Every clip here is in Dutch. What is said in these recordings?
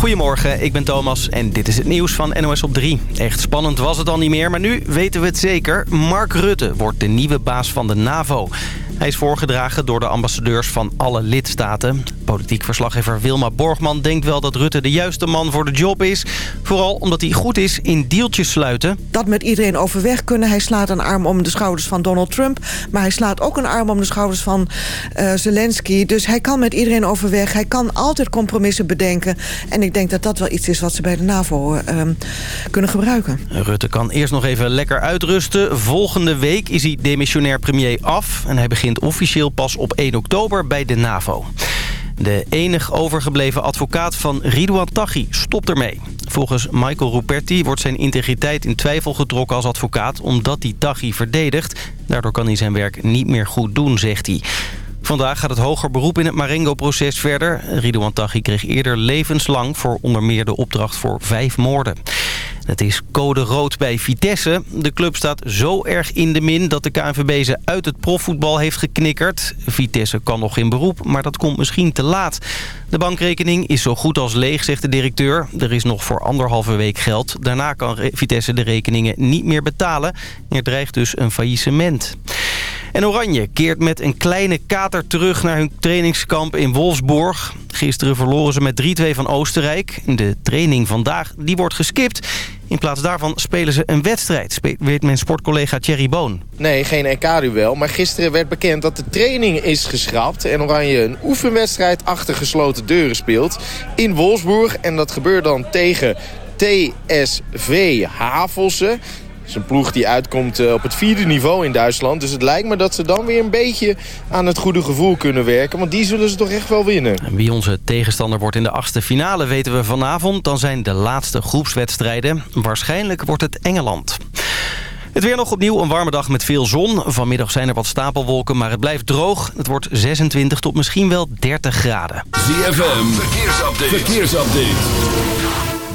Goedemorgen, ik ben Thomas en dit is het nieuws van NOS op 3. Echt spannend was het al niet meer, maar nu weten we het zeker. Mark Rutte wordt de nieuwe baas van de NAVO. Hij is voorgedragen door de ambassadeurs van alle lidstaten. Politiek verslaggever Wilma Borgman denkt wel dat Rutte de juiste man voor de job is. Vooral omdat hij goed is in deeltjes sluiten. Dat met iedereen overweg kunnen. Hij slaat een arm om de schouders van Donald Trump. Maar hij slaat ook een arm om de schouders van uh, Zelensky. Dus hij kan met iedereen overweg. Hij kan altijd compromissen bedenken. En ik denk dat dat wel iets is wat ze bij de NAVO uh, kunnen gebruiken. Rutte kan eerst nog even lekker uitrusten. Volgende week is hij demissionair premier af. En hij begint officieel pas op 1 oktober bij de NAVO. De enig overgebleven advocaat van Ridouan Taghi stopt ermee. Volgens Michael Ruperti wordt zijn integriteit in twijfel getrokken als advocaat... omdat hij Taghi verdedigt. Daardoor kan hij zijn werk niet meer goed doen, zegt hij. Vandaag gaat het hoger beroep in het Marengo-proces verder. Ridouan Taghi kreeg eerder levenslang voor onder meer de opdracht voor vijf moorden. Het is code rood bij Vitesse. De club staat zo erg in de min dat de KNVB ze uit het profvoetbal heeft geknikkerd. Vitesse kan nog in beroep, maar dat komt misschien te laat. De bankrekening is zo goed als leeg, zegt de directeur. Er is nog voor anderhalve week geld. Daarna kan Vitesse de rekeningen niet meer betalen. Er dreigt dus een faillissement. En Oranje keert met een kleine kater terug naar hun trainingskamp in Wolfsburg. Gisteren verloren ze met 3-2 van Oostenrijk. De training vandaag die wordt geskipt. In plaats daarvan spelen ze een wedstrijd, weet mijn sportcollega Thierry Boon. Nee, geen EK-duel, maar gisteren werd bekend dat de training is geschrapt... en Oranje een oefenwedstrijd achter gesloten deuren speelt in Wolfsburg. En dat gebeurt dan tegen TSV Havelse is een ploeg die uitkomt eh, op het vierde niveau in Duitsland. Dus het lijkt me dat ze dan weer een beetje aan het goede gevoel kunnen werken. Want die zullen ze toch echt wel winnen. wie onze tegenstander wordt in de achtste finale weten we vanavond. Dan zijn de laatste groepswedstrijden. Waarschijnlijk wordt het Engeland. Het weer nog opnieuw een warme dag met veel zon. Vanmiddag zijn er wat stapelwolken, maar het blijft droog. Het wordt 26 tot misschien wel 30 graden. ZFM, verkeersupdate. verkeersupdate.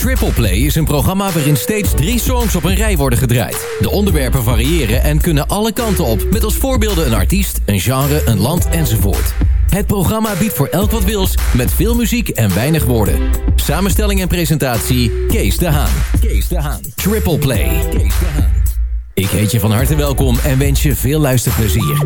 Triple Play is een programma waarin steeds drie songs op een rij worden gedraaid. De onderwerpen variëren en kunnen alle kanten op, met als voorbeelden een artiest, een genre, een land enzovoort. Het programma biedt voor elk wat wils, met veel muziek en weinig woorden. Samenstelling en presentatie, Kees de Haan. Kees de Haan. Triple Play. Kees de Haan. Ik heet je van harte welkom en wens je veel luisterplezier.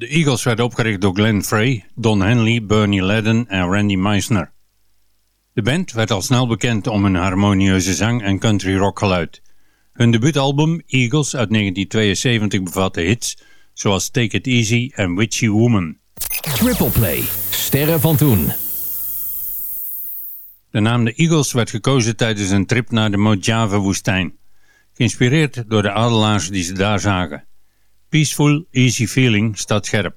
De Eagles werden opgericht door Glenn Frey, Don Henley, Bernie Ledden en Randy Meisner. De band werd al snel bekend om hun harmonieuze zang en country rock geluid. Hun debuutalbum Eagles uit 1972 bevatte hits zoals Take It Easy en Witchy Woman. Triple Play. Sterren van toen. De naam de Eagles werd gekozen tijdens een trip naar de Mojave-woestijn. Geïnspireerd door de adelaars die ze daar zagen. Peaceful, easy feeling staat scherp.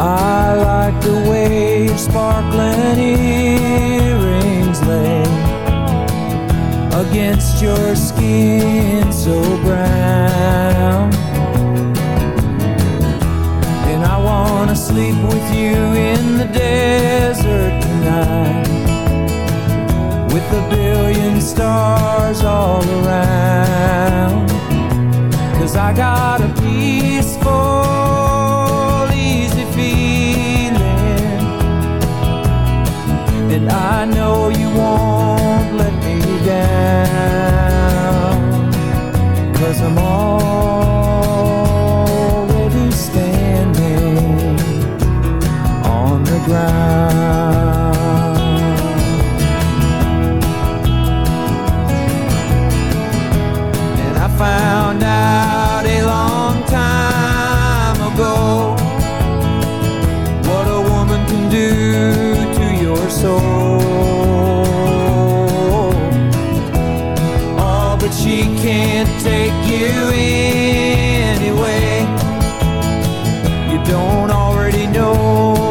I like the way your sparkling earrings lay against your skin so brown. Sleep with you in the desert tonight with a billion stars all around. Cause I got a peaceful, easy feeling. And I know you won't let me down. Cause I'm but she can't take you anyway. You don't already know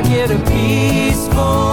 I get a peaceful,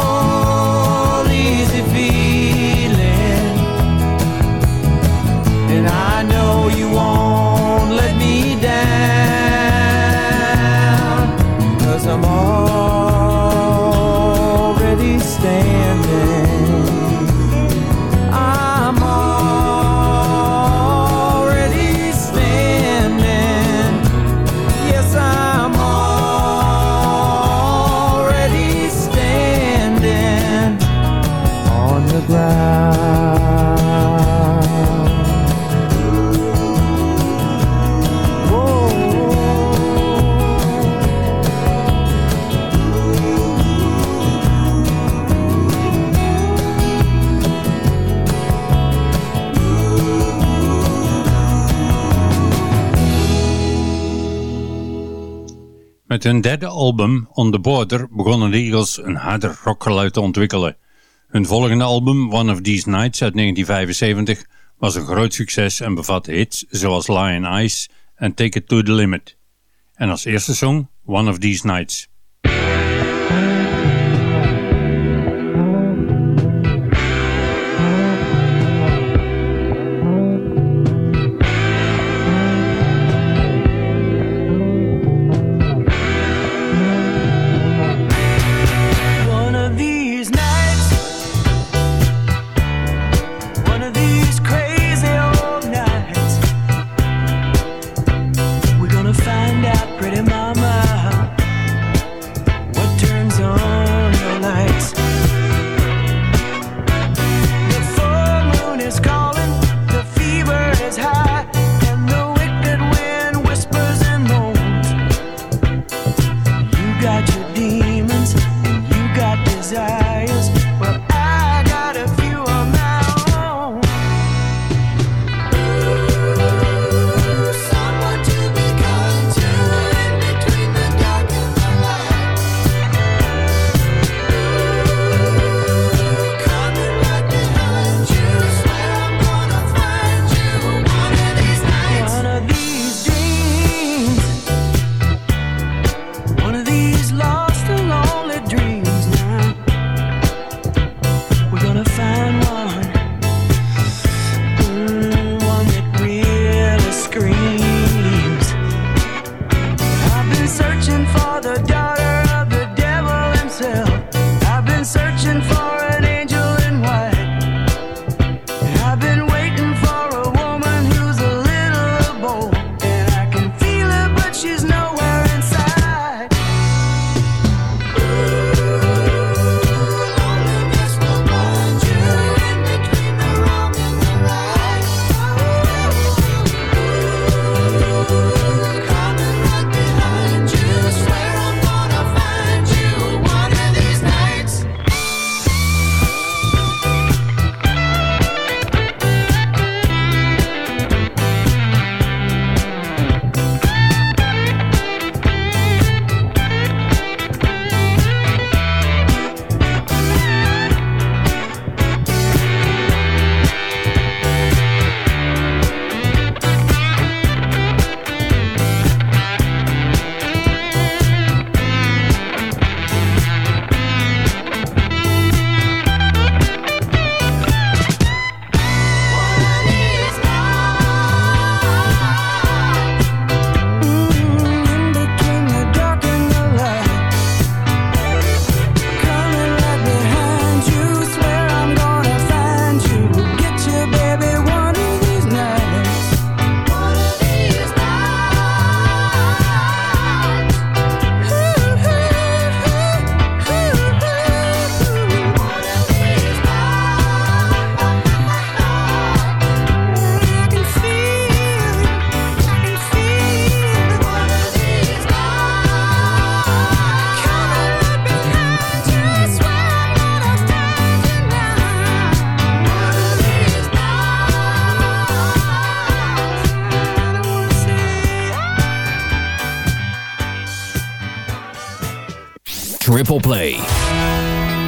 Met hun derde album, On The Border, begonnen de Eagles een harder rockgeluid te ontwikkelen. Hun volgende album, One of These Nights uit 1975, was een groot succes en bevatte hits zoals Lion Eyes en Take It To The Limit. En als eerste song, One of These Nights.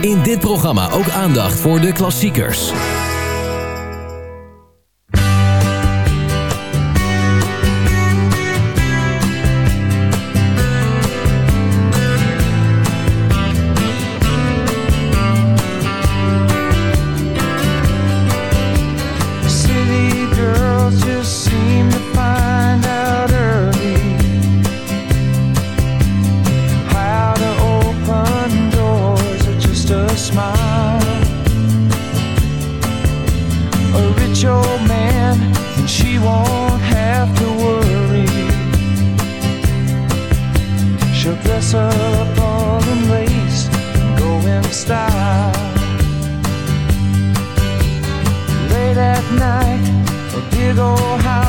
In dit programma ook aandacht voor de klassiekers.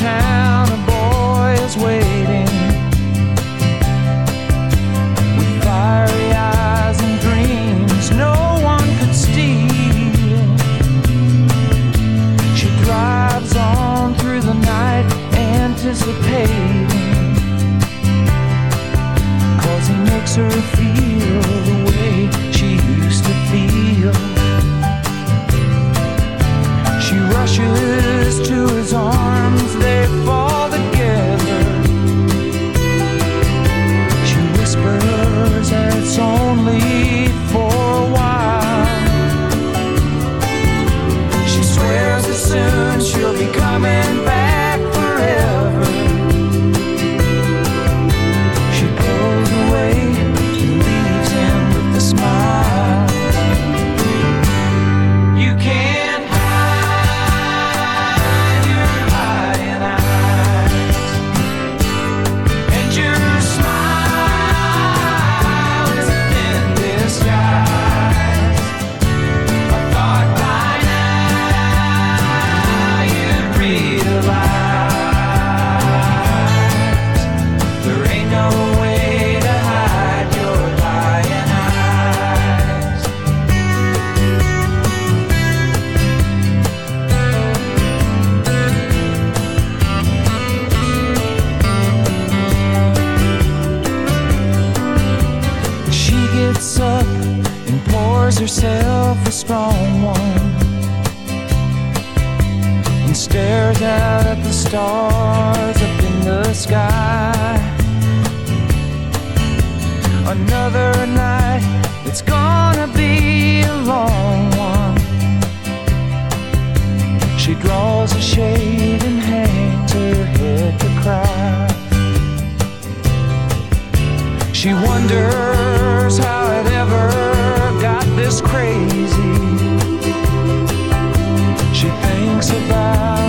town, a boy is waiting with fiery eyes and dreams no one could steal. She drives on through the night, anticipating, cause he makes her crazy. She thinks about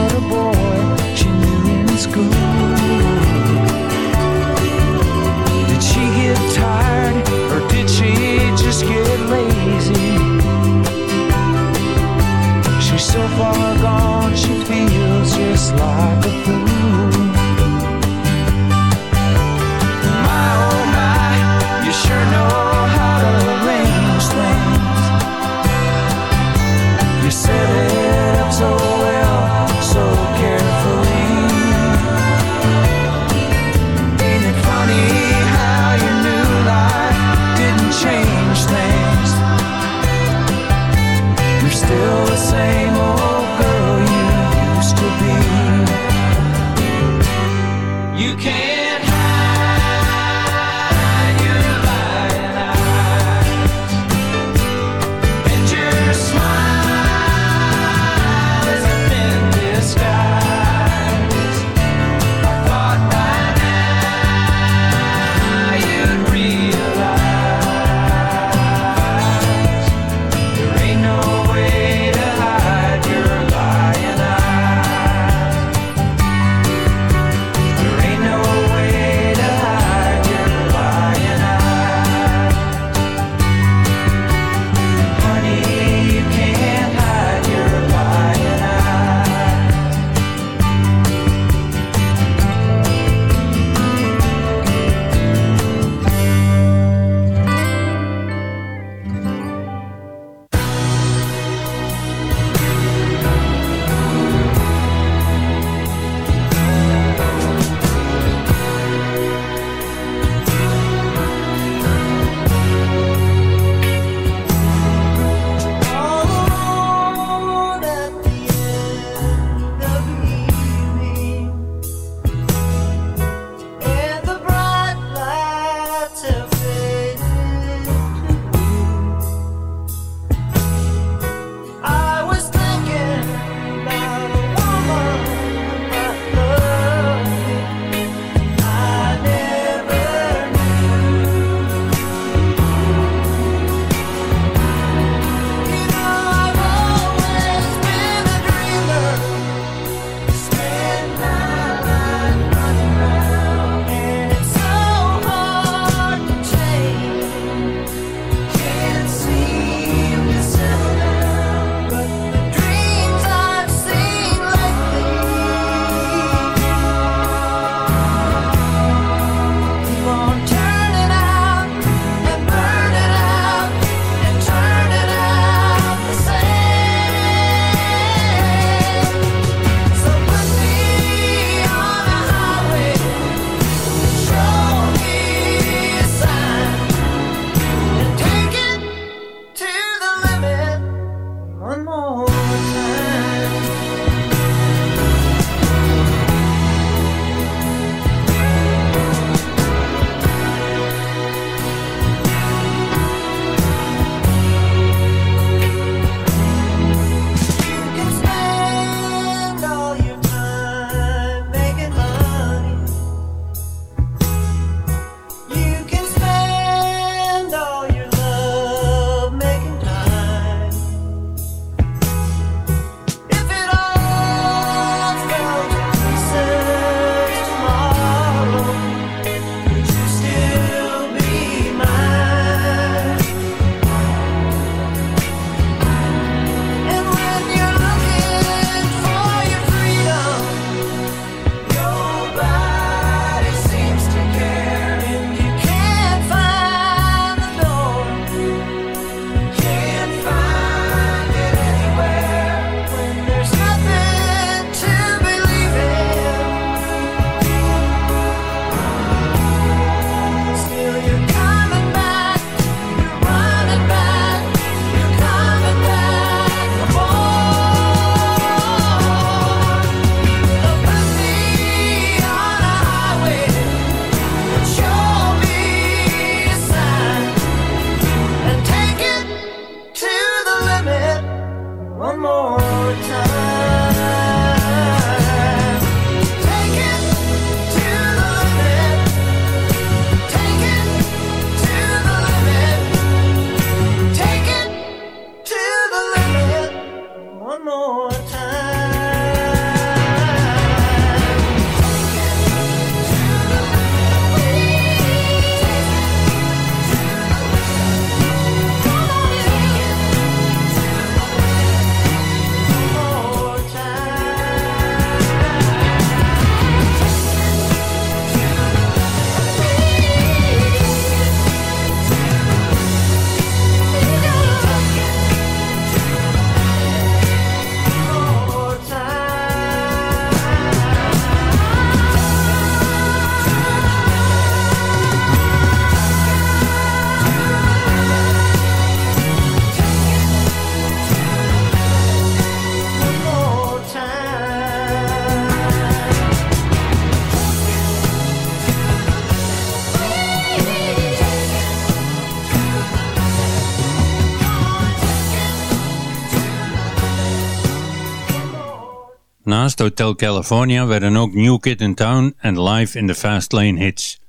Naast Hotel California werden ook New Kid in Town en Live in the Fast Lane hits.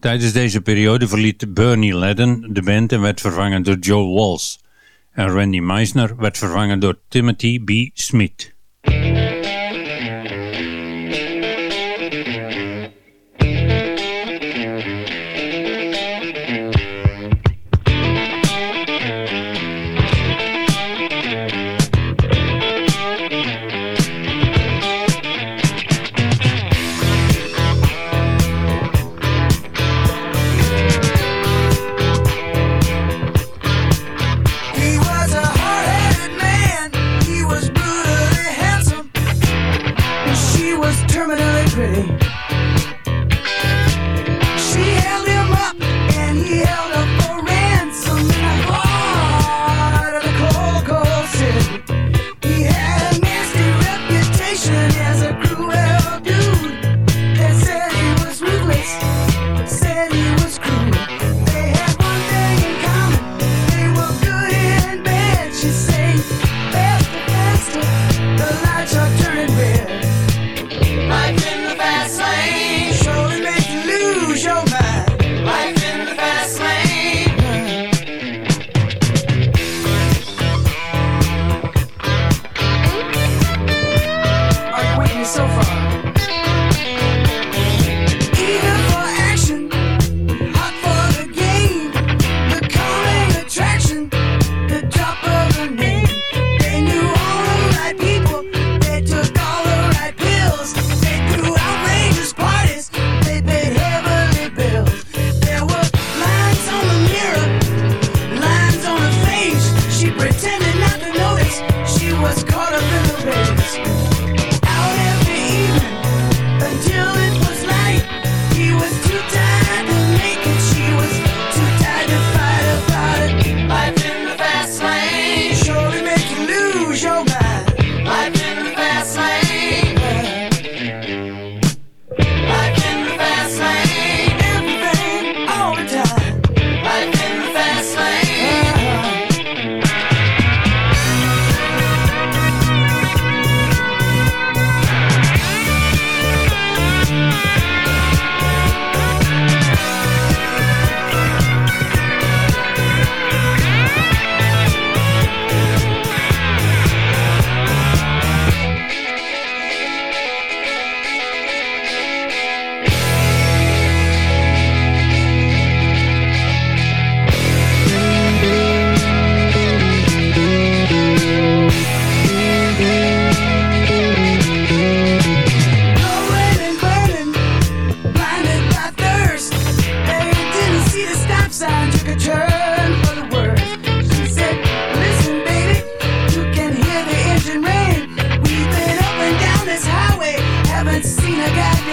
Tijdens deze periode verliet Bernie Ledden de band en werd vervangen door Joe Walsh. En Randy Meisner werd vervangen door Timothy B. Smith.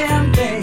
damn thing.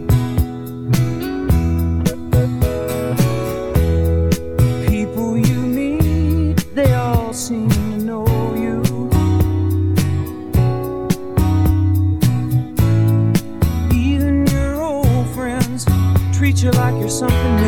something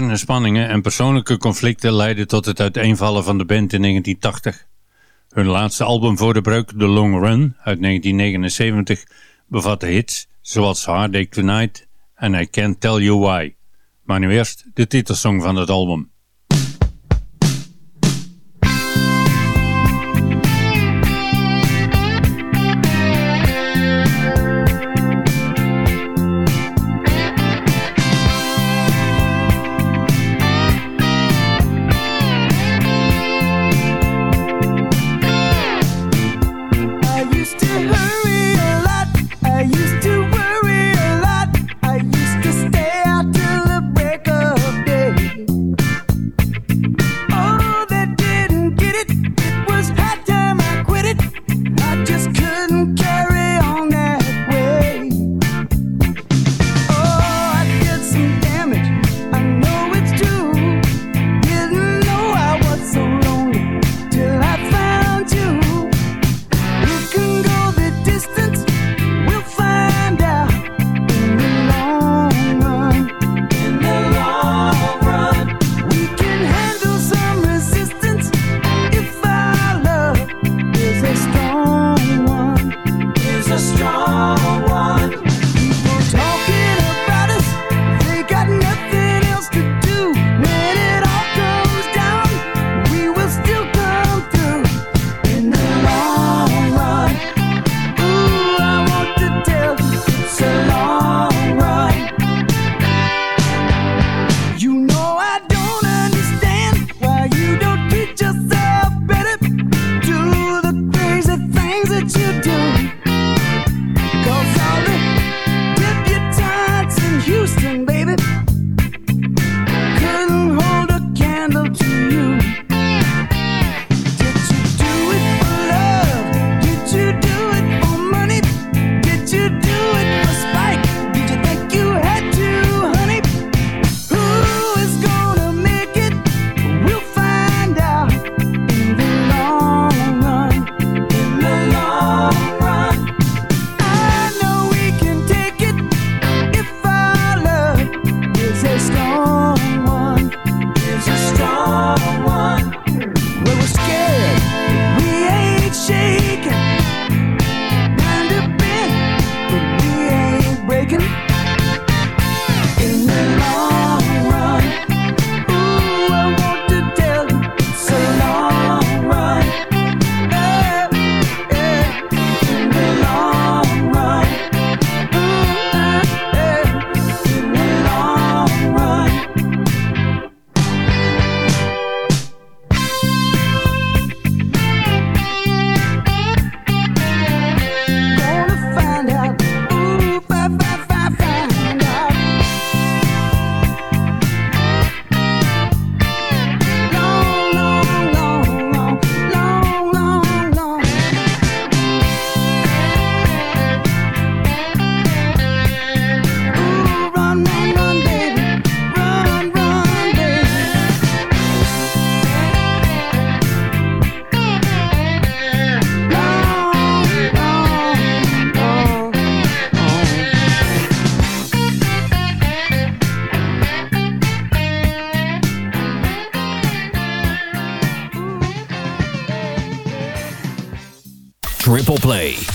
interne spanningen en persoonlijke conflicten leidden tot het uiteenvallen van de band in 1980. Hun laatste album voor de breuk, The Long Run, uit 1979, bevatte hits zoals Hard Day Tonight en I Can't Tell You Why. Maar nu eerst de titelsong van het album. Triple Play.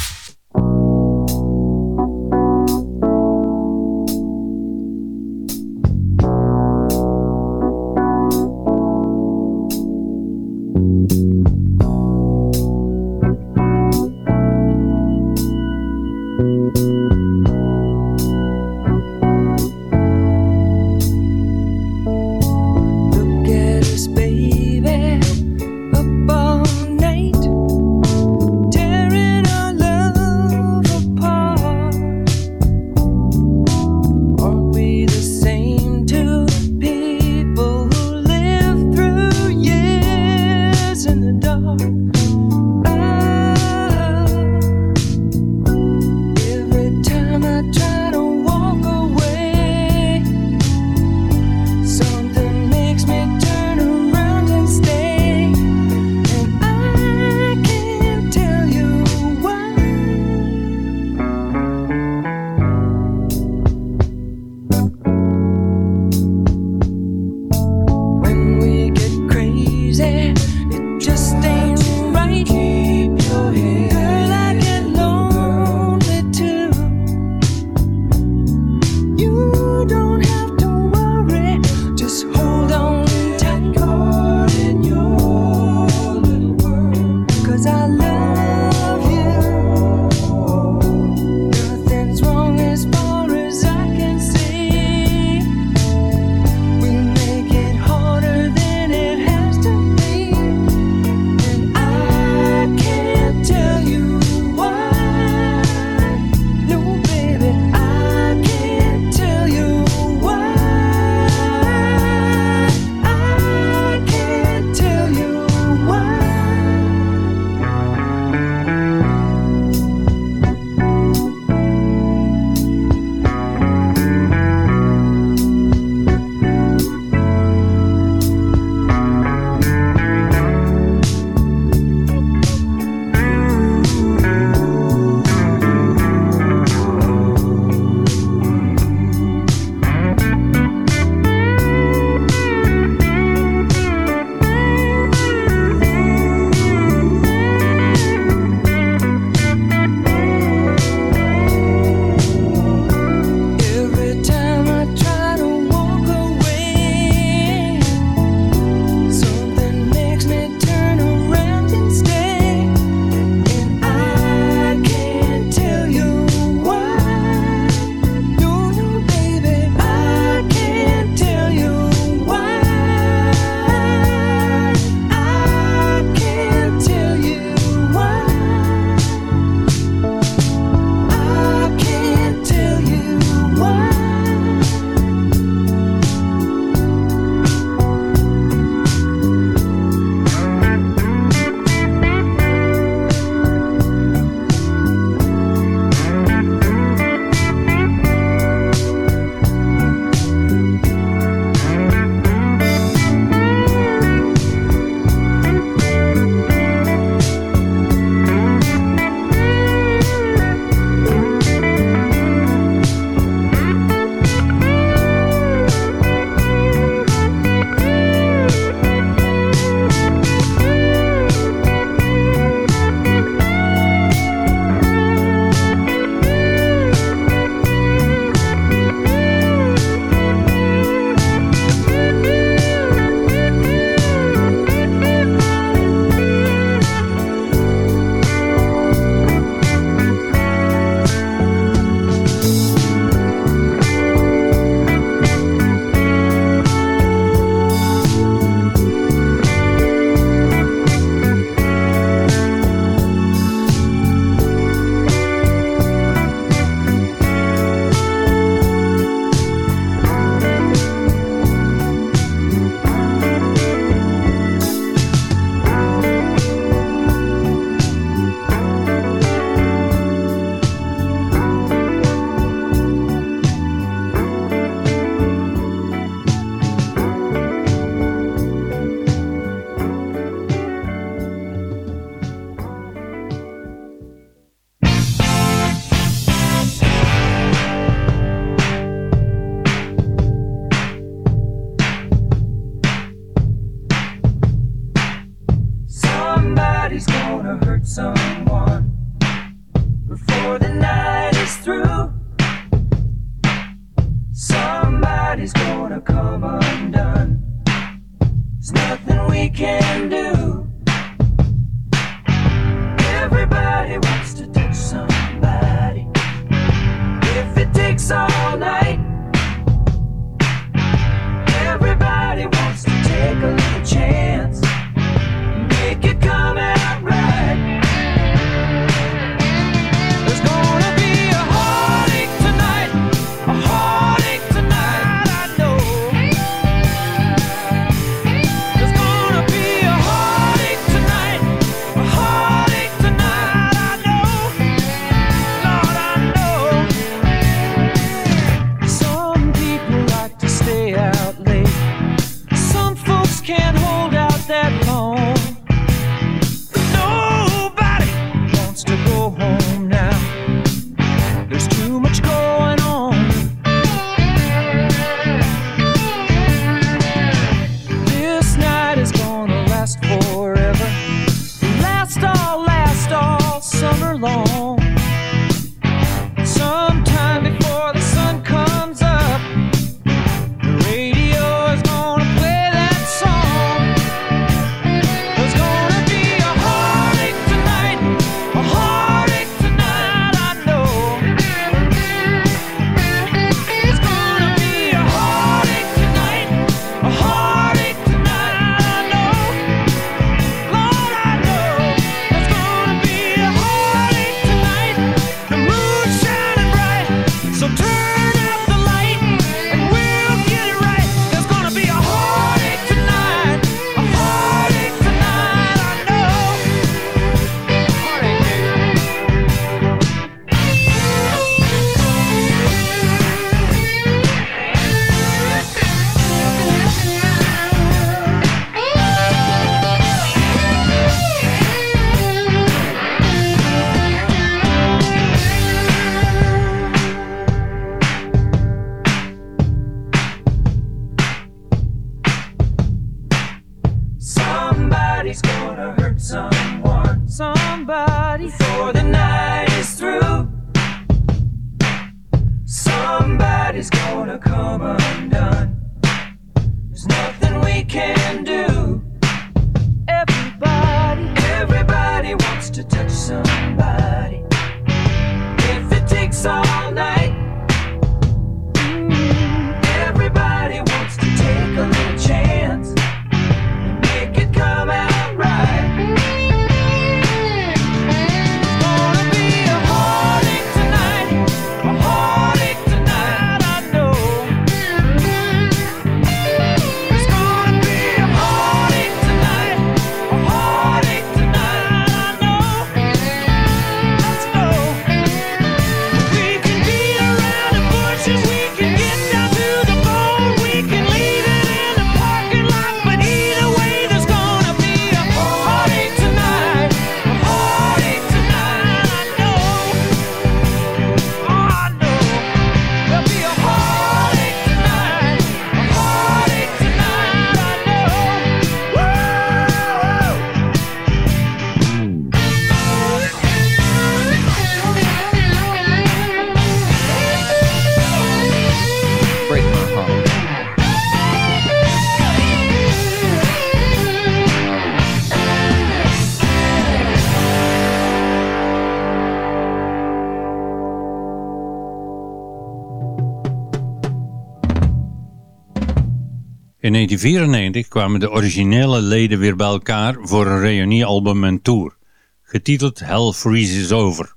1994 kwamen de originele leden weer bij elkaar voor een reuniealbum en tour, getiteld Hell Freezes Over.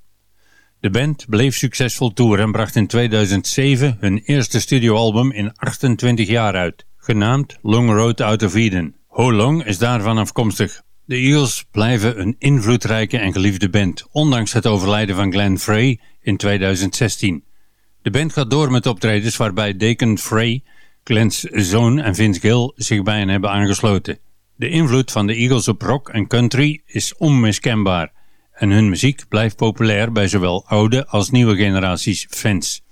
De band bleef succesvol touren en bracht in 2007 hun eerste studioalbum in 28 jaar uit, genaamd Long Road Out of Eden. How Long is daarvan afkomstig. De Eagles blijven een invloedrijke en geliefde band, ondanks het overlijden van Glenn Frey in 2016. De band gaat door met optredens waarbij Deacon Frey Glenn's zoon en Vince Gill zich bij hen hebben aangesloten. De invloed van de Eagles op rock en country is onmiskenbaar en hun muziek blijft populair bij zowel oude als nieuwe generaties fans.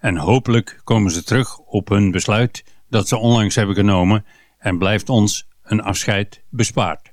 En hopelijk komen ze terug op hun besluit dat ze onlangs hebben genomen en blijft ons een afscheid bespaard.